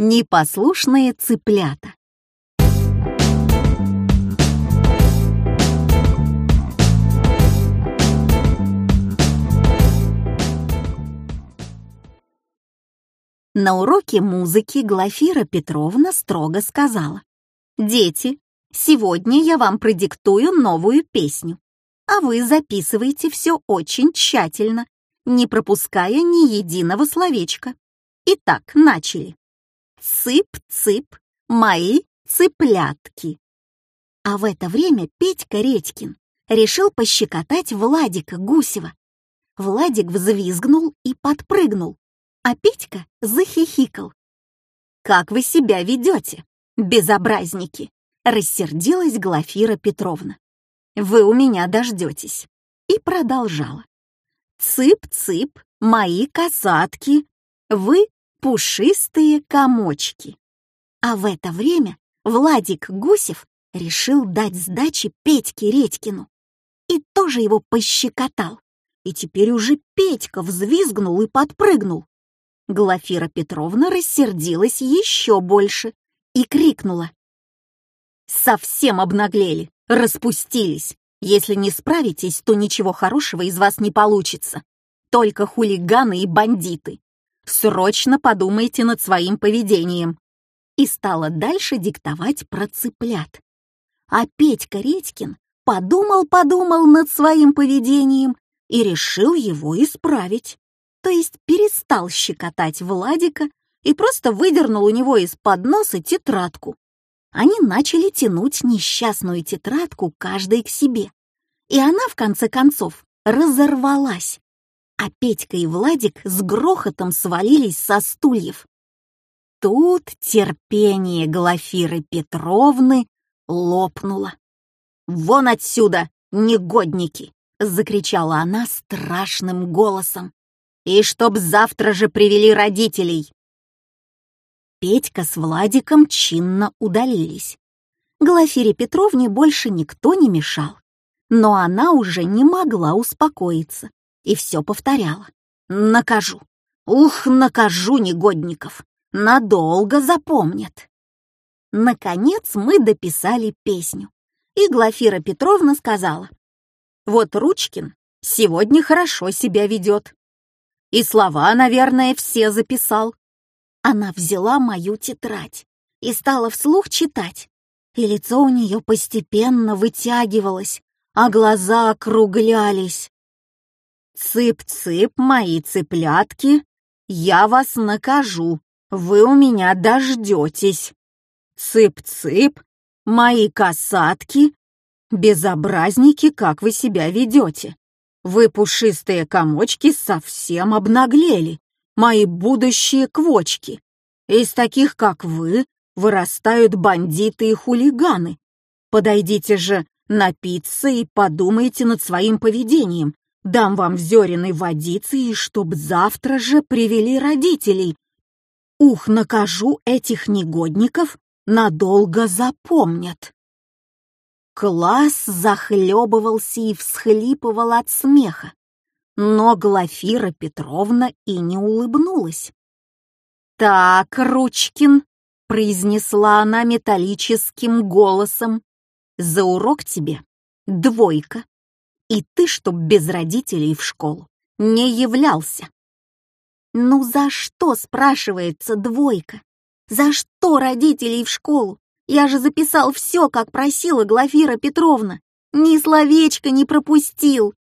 Непослушные цыплята. На уроке музыки Глафира Петровна строго сказала. «Дети, сегодня я вам продиктую новую песню, а вы записывайте все очень тщательно, не пропуская ни единого словечка. Итак, начали. Цып-цып, мои цыплятки». А в это время Петька Редькин решил пощекотать Владика Гусева. Владик взвизгнул и подпрыгнул, а Петька захихикал. «Как вы себя ведете, безобразники?» — рассердилась Глафира Петровна. «Вы у меня дождетесь». И продолжала. «Цып-цып, мои касатки, вы пушистые комочки». А в это время Владик Гусев решил дать сдачи Петьке Редькину и тоже его пощекотал. И теперь уже Петька взвизгнул и подпрыгнул. Глафира Петровна рассердилась еще больше и крикнула. «Совсем обнаглели, распустились. Если не справитесь, то ничего хорошего из вас не получится. Только хулиганы и бандиты. Срочно подумайте над своим поведением». И стала дальше диктовать про цыплят. А Петька Редькин подумал-подумал над своим поведением и решил его исправить то есть перестал щекотать Владика и просто выдернул у него из-под носа тетрадку. Они начали тянуть несчастную тетрадку каждой к себе, и она, в конце концов, разорвалась, а Петька и Владик с грохотом свалились со стульев. Тут терпение Глафиры Петровны лопнуло. «Вон отсюда, негодники!» — закричала она страшным голосом. И чтоб завтра же привели родителей. Петька с Владиком чинно удалились. Глафире Петровне больше никто не мешал. Но она уже не могла успокоиться и все повторяла. «Накажу! Ух, накажу негодников! Надолго запомнят!» Наконец мы дописали песню, и Глафира Петровна сказала. «Вот Ручкин сегодня хорошо себя ведет. И слова, наверное, все записал. Она взяла мою тетрадь и стала вслух читать. И лицо у нее постепенно вытягивалось, а глаза округлялись. «Цып-цып, мои цыплятки, я вас накажу, вы у меня дождетесь. Цып-цып, мои касатки, безобразники, как вы себя ведете. Вы, пушистые комочки, совсем обнаглели, мои будущие квочки. Из таких, как вы, вырастают бандиты и хулиганы. Подойдите же напиться и подумайте над своим поведением. Дам вам зерен водицы, и чтоб завтра же привели родителей. Ух, накажу этих негодников, надолго запомнят. Класс захлебывался и всхлипывал от смеха, но Глафира Петровна и не улыбнулась. «Так, Ручкин», — произнесла она металлическим голосом, — «за урок тебе двойка, и ты, чтоб без родителей в школу, не являлся». «Ну за что, спрашивается, двойка? За что родителей в школу? Я же записал все, как просила Глафира Петровна. Ни словечко не пропустил.